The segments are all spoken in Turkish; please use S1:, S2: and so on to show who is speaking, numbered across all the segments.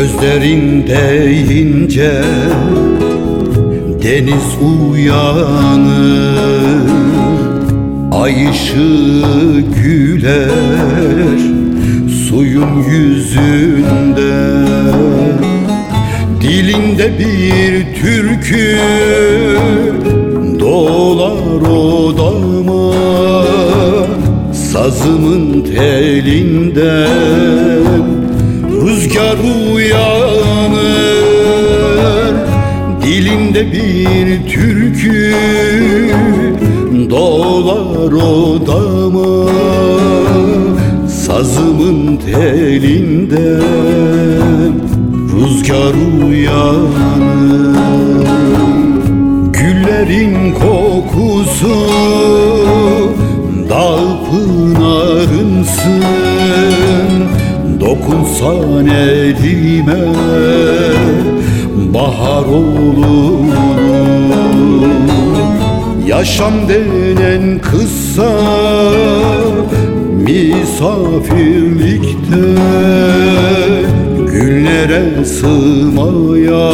S1: Gözlerinde ince deniz uyanır Ay ışığı güler suyun yüzünde. Dilinde bir türkü dolar odama Sazımın telinden rüzgar uyanır Dilinde bir türkü dolar odama. Sazımın telinden rüzgar uyanır Güllerin kokusu Dokunsan elime bahar olur. Yaşam denen kısa misafirlikte Günlere sığmayan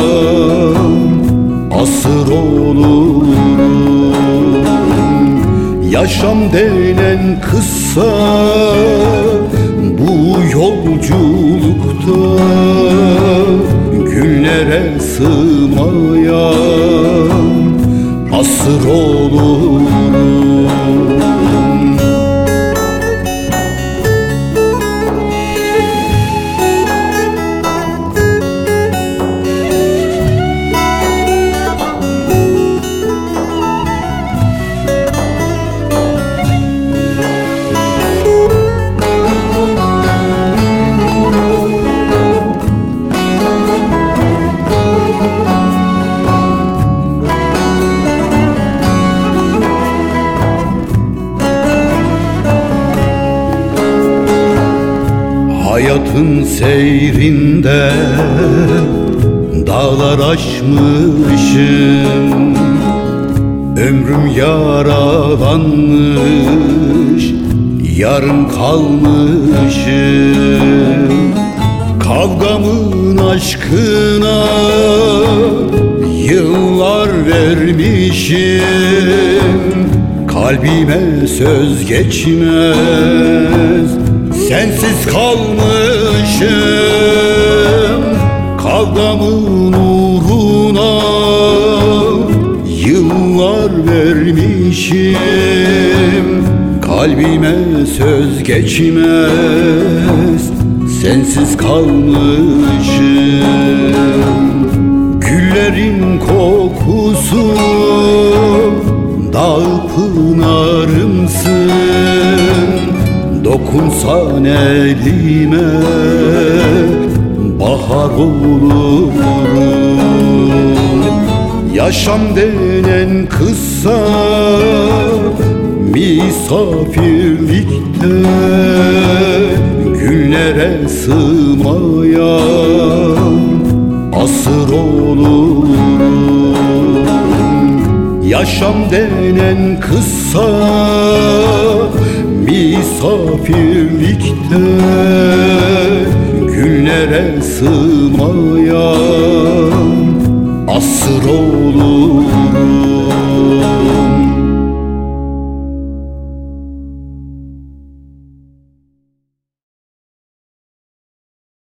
S1: asır olur. Yaşam denen kısa yolculukta Günlere sığmayan asır olur Hayatın seyrinde dağlar aşmışım. Ömrüm yaralanmış, yarım kalmışım. Kavgamın aşkına yıllar vermişim. Kalbime söz geçmez Sensiz kalmışım Kavgamın uğruna. Yıllar vermişim Kalbime söz geçmez. Sensiz kalmışım Güllerin kokusu Dağ pınarımsın Dokunsan elime Bahar olurum Yaşam denen kısa Misafirlikte Günlere sığmayan Asır olurum Yaşam denen kısa misafirlikte Günlere sığmayan asır olur